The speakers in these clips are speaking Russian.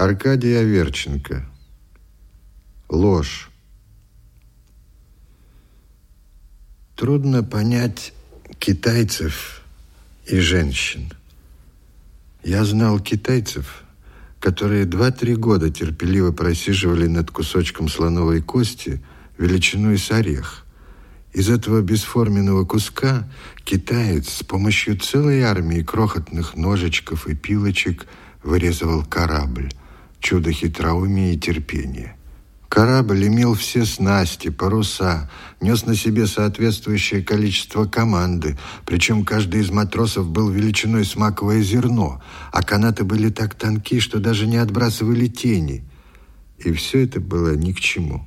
Аркадий Аверченко. Ложь. Трудно понять китайцев и женщин. Я знал китайцев, которые два-три года терпеливо просиживали над кусочком слоновой кости величиной с орех. Из этого бесформенного куска китаец с помощью целой армии крохотных ножичков и пилочек вырезывал корабль. Чудо хитроумия и терпения. Корабль имел все снасти, паруса, нес на себе соответствующее количество команды, причем каждый из матросов был величиной с маковое зерно, а канаты были так тонки, что даже не отбрасывали тени. И все это было ни к чему.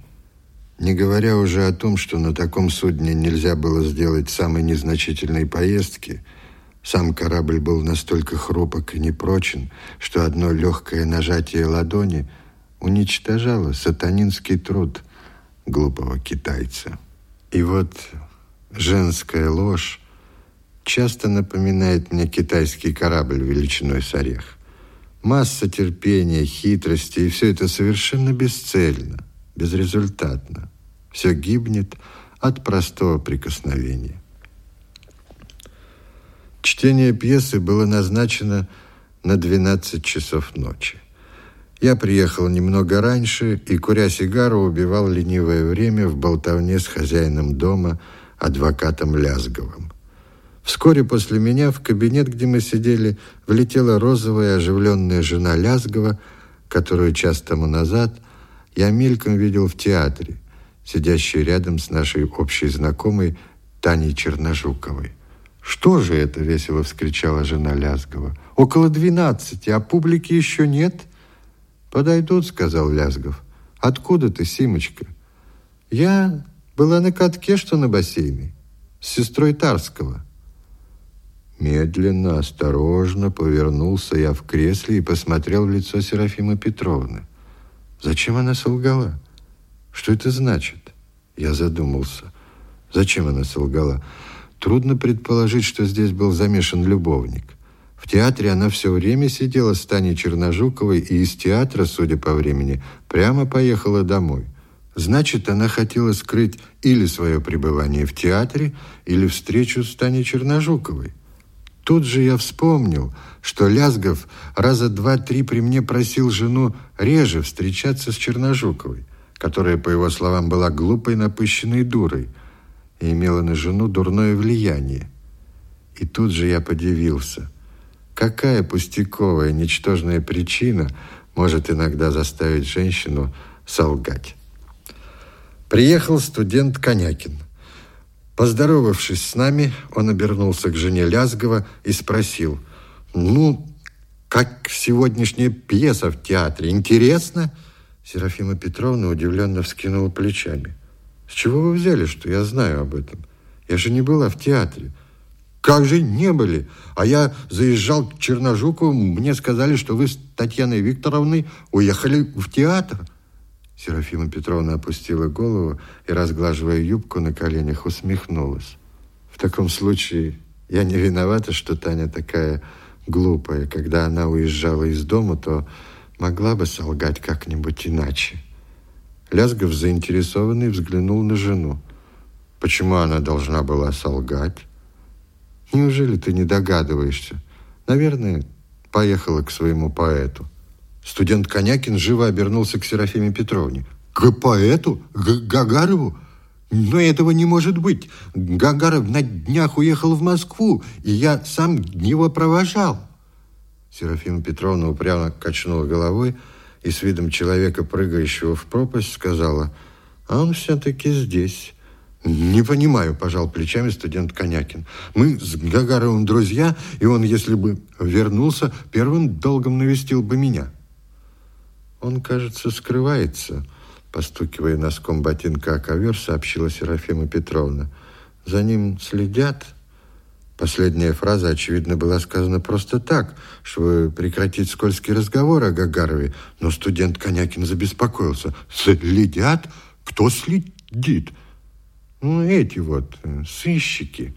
Не говоря уже о том, что на таком судне нельзя было сделать самой незначительной поездки, сам корабль был настолько хрупок и непрочен, что одно легкое нажатие ладони – уничтожала сатанинский труд глупого китайца. И вот женская ложь часто напоминает мне китайский корабль величиной с орех. Масса терпения, хитрости, и все это совершенно бесцельно, безрезультатно. Все гибнет от простого прикосновения. Чтение пьесы было назначено на 12 часов ночи. Я приехал немного раньше и, куря сигару, убивал ленивое время в болтовне с хозяином дома, адвокатом Лязговым. Вскоре после меня в кабинет, где мы сидели, влетела розовая оживленная жена Лязгова, которую час тому назад я мельком видел в театре, сидящей рядом с нашей общей знакомой Таней Черножуковой. «Что же это?» — весело вскричала жена Лязгова. «Около двенадцати, а публики еще нет?» «Подойдут», — сказал Лязгов. «Откуда ты, Симочка?» «Я была на катке, что на бассейне, с сестрой Тарского». Медленно, осторожно повернулся я в кресле и посмотрел в лицо Серафимы Петровны. Зачем она солгала? Что это значит? Я задумался. Зачем она солгала? Трудно предположить, что здесь был замешан любовник. В театре она все время сидела с Таней Черножуковой и из театра, судя по времени, прямо поехала домой. Значит, она хотела скрыть или свое пребывание в театре, или встречу с Таней Черножуковой. Тут же я вспомнил, что Лязгов раза два-три при мне просил жену реже встречаться с Черножуковой, которая, по его словам, была глупой напыщенной дурой и имела на жену дурное влияние. И тут же я подивился. Какая пустяковая, ничтожная причина может иногда заставить женщину солгать? Приехал студент Конякин. Поздоровавшись с нами, он обернулся к жене Лязгова и спросил, «Ну, как сегодняшняя пьеса в театре? Интересно?» Серафима Петровна удивленно вскинула плечами. «С чего вы взяли, что я знаю об этом? Я же не была в театре». Как же не были? А я заезжал к Черножуку, мне сказали, что вы с Татьяной Викторовной уехали в театр. Серафима Петровна опустила голову и, разглаживая юбку на коленях, усмехнулась. В таком случае я не виновата, что Таня такая глупая. Когда она уезжала из дома, то могла бы солгать как-нибудь иначе. Лязгов, заинтересованный, взглянул на жену. Почему она должна была солгать? Неужели ты не догадываешься? Наверное, поехала к своему поэту. Студент Конякин живо обернулся к Серафиме Петровне. К поэту? К Гагарову? Но этого не может быть. Гагаров на днях уехал в Москву, и я сам его провожал. Серафима Петровна упрямо качнула головой и с видом человека, прыгающего в пропасть, сказала, а он все-таки здесь. «Не понимаю», – пожал плечами студент Конякин. «Мы с Гагаровым друзья, и он, если бы вернулся, первым долгом навестил бы меня». «Он, кажется, скрывается», – постукивая носком ботинка о ковер, сообщила Серафима Петровна. «За ним следят». Последняя фраза, очевидно, была сказана просто так, чтобы прекратить скользкий разговор о Гагарове, но студент Конякин забеспокоился. «Следят? Кто следит?» Ну, эти вот э, сыщики.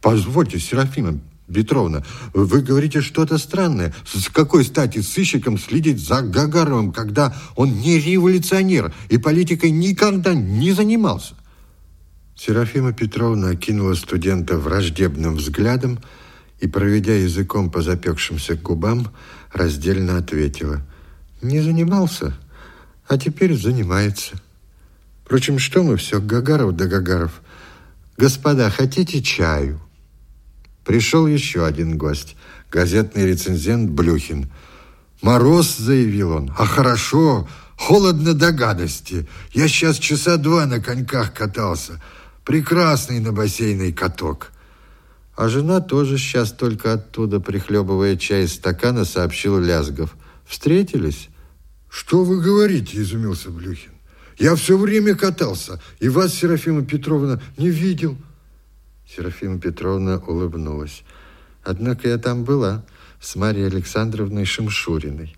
Позвольте, Серафима Петровна, вы говорите что-то странное. С какой стати сыщиком следить за Гагаровым, когда он не революционер и политикой никогда не занимался? Серафима Петровна окинула студента враждебным взглядом и, проведя языком по запекшимся губам, раздельно ответила. «Не занимался, а теперь занимается. Впрочем, что мы все, Гагаров да Гагаров. Господа, хотите чаю?» Пришел еще один гость, газетный рецензент Блюхин. «Мороз», — заявил он, — «а хорошо, холодно до гадости. Я сейчас часа два на коньках катался. Прекрасный на бассейной каток». А жена тоже сейчас только оттуда, прихлебывая чай из стакана, сообщил Лязгов. «Встретились?» «Что вы говорите?» – изумился Блюхин. «Я все время катался, и вас, Серафима Петровна, не видел». Серафима Петровна улыбнулась. Однако я там была с Марией Александровной Шимшуриной.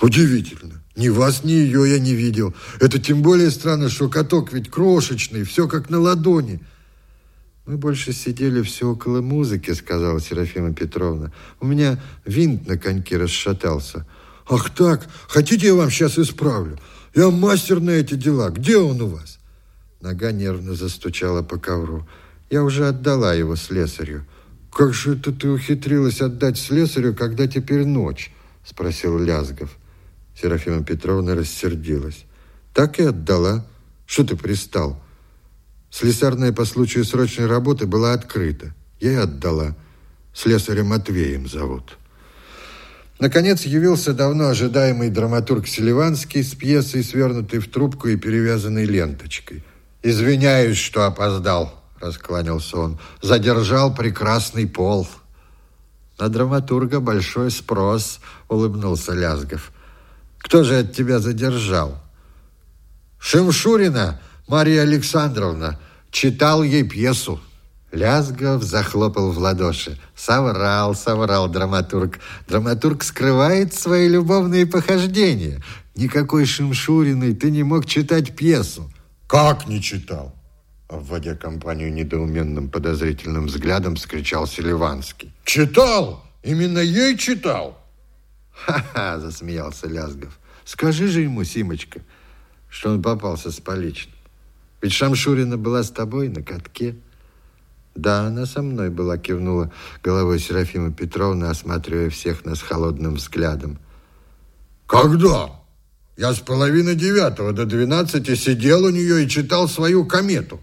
Удивительно. Ни вас, ни ее я не видел. Это тем более странно, что каток ведь крошечный, все как на ладони. Мы больше сидели все около музыки, сказала Серафима Петровна. У меня винт на коньке расшатался. Ах так, хотите я вам сейчас исправлю? Я мастер на эти дела. Где он у вас? Нога нервно застучала по ковру. Я уже отдала его слесарю. «Как же это ты ухитрилась отдать слесарю, когда теперь ночь?» – спросил Лязгов. Серафима Петровна рассердилась. «Так и отдала. Что ты пристал?» Слесарная по случаю срочной работы была открыта. Я и отдала. Слесаря Матвеем зовут. Наконец явился давно ожидаемый драматург Селиванский с пьесой, свернутой в трубку и перевязанной ленточкой. «Извиняюсь, что опоздал», — раскланялся он, — задержал прекрасный пол. На драматурга большой спрос, — улыбнулся Лязгов. Кто же от тебя задержал? Шимшурина Мария Александровна читал ей пьесу. Лязгов захлопал в ладоши. Соврал, соврал драматург. Драматург скрывает свои любовные похождения. Никакой Шимшуриной ты не мог читать пьесу. Как не читал? Вводя компанию недоуменным подозрительным взглядом, скричал Селиванский. «Читал! Именно ей читал!» «Ха-ха!» – засмеялся Лязгов. «Скажи же ему, Симочка, что он попался с поличным. Ведь Шамшурина была с тобой на катке». «Да, она со мной была», – кивнула головой Серафима Петровна, осматривая всех нас холодным взглядом. «Когда?» Я с половины девятого до двенадцати сидел у нее и читал свою комету.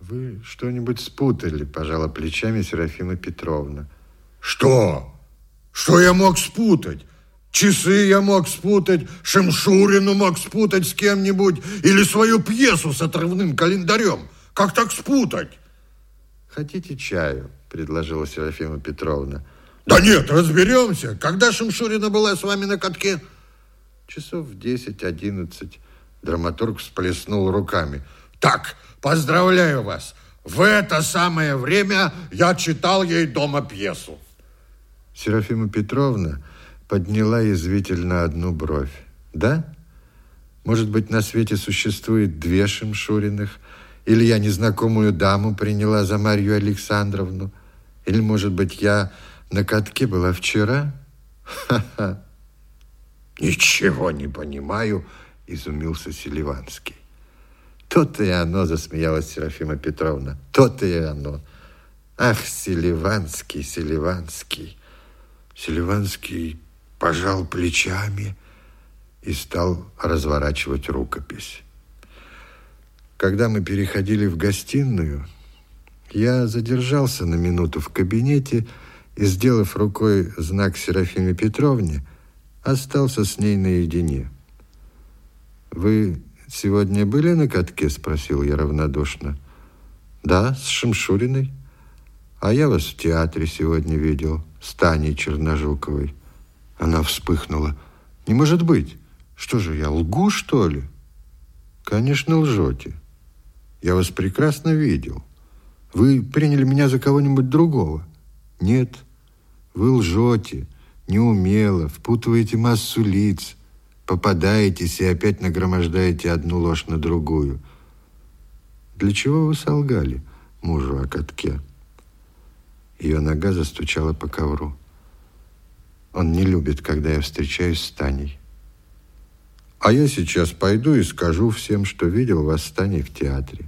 Вы что-нибудь спутали, пожала плечами Серафима Петровна. Что? Что я мог спутать? Часы я мог спутать, Шемшурину мог спутать с кем-нибудь или свою пьесу с отрывным календарем. Как так спутать? Хотите чаю? предложила Серафима Петровна. Да нет, разберемся. Когда Шемшурина была с вами на катке? Часов в десять-одиннадцать. Драматург всплеснул руками. Так, Поздравляю вас! В это самое время я читал ей дома пьесу. Серафима Петровна подняла язвительно одну бровь. Да? Может быть, на свете существует две Шимшуриных? Или я незнакомую даму приняла за Марью Александровну? Или, может быть, я на катке была вчера? Ха-ха! Ничего не понимаю, изумился Селиванский. То-то и оно, засмеялась Серафима Петровна. То-то и оно. Ах, Селиванский, Селиванский. Селиванский пожал плечами и стал разворачивать рукопись. Когда мы переходили в гостиную, я задержался на минуту в кабинете и, сделав рукой знак Серафиме Петровне, остался с ней наедине. «Вы «Сегодня были на катке?» – спросил я равнодушно. «Да, с Шимшуриной. А я вас в театре сегодня видел, с Таней Черножуковой». Она вспыхнула. «Не может быть! Что же, я лгу, что ли?» «Конечно, лжете. Я вас прекрасно видел. Вы приняли меня за кого-нибудь другого?» «Нет, вы лжете, неумело, впутываете массу лиц» попадаетесь и опять нагромождаете одну ложь на другую. Для чего вы солгали мужу о катке? Ее нога застучала по ковру. Он не любит, когда я встречаюсь с Таней. А я сейчас пойду и скажу всем, что видел вас с Таней в театре.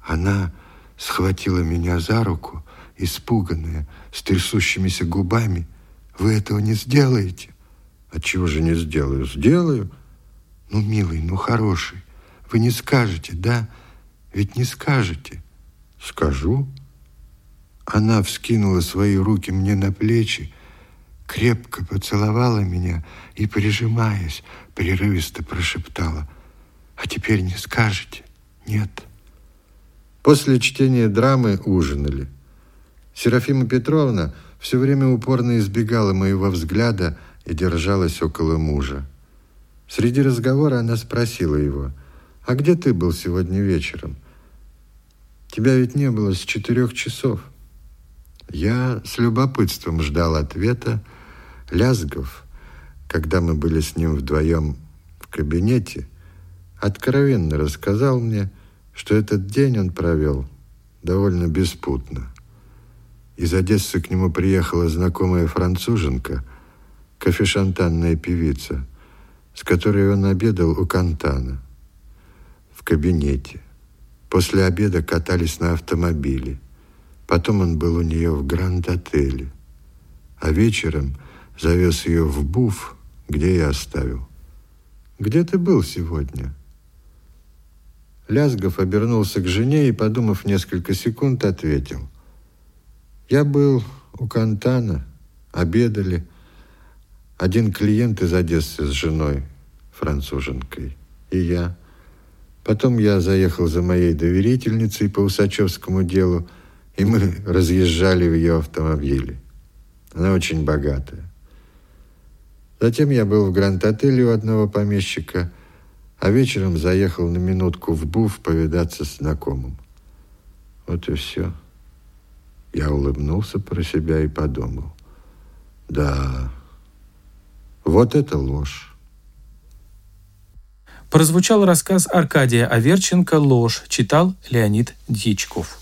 Она схватила меня за руку, испуганная, с трясущимися губами. Вы этого не сделаете? Отчего же не сделаю? Сделаю. Ну, милый, ну, хороший. Вы не скажете, да? Ведь не скажете. Скажу. Она вскинула свои руки мне на плечи, крепко поцеловала меня и, прижимаясь, прерывисто прошептала. «А теперь не скажете?» «Нет». После чтения драмы ужинали. Серафима Петровна все время упорно избегала моего взгляда и держалась около мужа. Среди разговора она спросила его, «А где ты был сегодня вечером? Тебя ведь не было с четырех часов». Я с любопытством ждал ответа. Лязгов, когда мы были с ним вдвоем в кабинете, откровенно рассказал мне, что этот день он провел довольно беспутно. Из Одессы к нему приехала знакомая француженка, кофешантанная певица, с которой он обедал у Кантана в кабинете. После обеда катались на автомобиле. Потом он был у нее в Гранд-отеле. А вечером завез ее в Буф, где я оставил. «Где ты был сегодня?» Лязгов обернулся к жене и, подумав несколько секунд, ответил. «Я был у Кантана, обедали. Один клиент из Одессы с женой, француженкой, и я. Потом я заехал за моей доверительницей по Усачевскому делу, и мы разъезжали в ее автомобиле. Она очень богатая. Затем я был в Гранд-отеле у одного помещика, а вечером заехал на минутку в Буф повидаться с знакомым. Вот и все. Я улыбнулся про себя и подумал. Да, вот это ложь. Прозвучал рассказ Аркадия Аверченко «Ложь», читал Леонид Дьячков.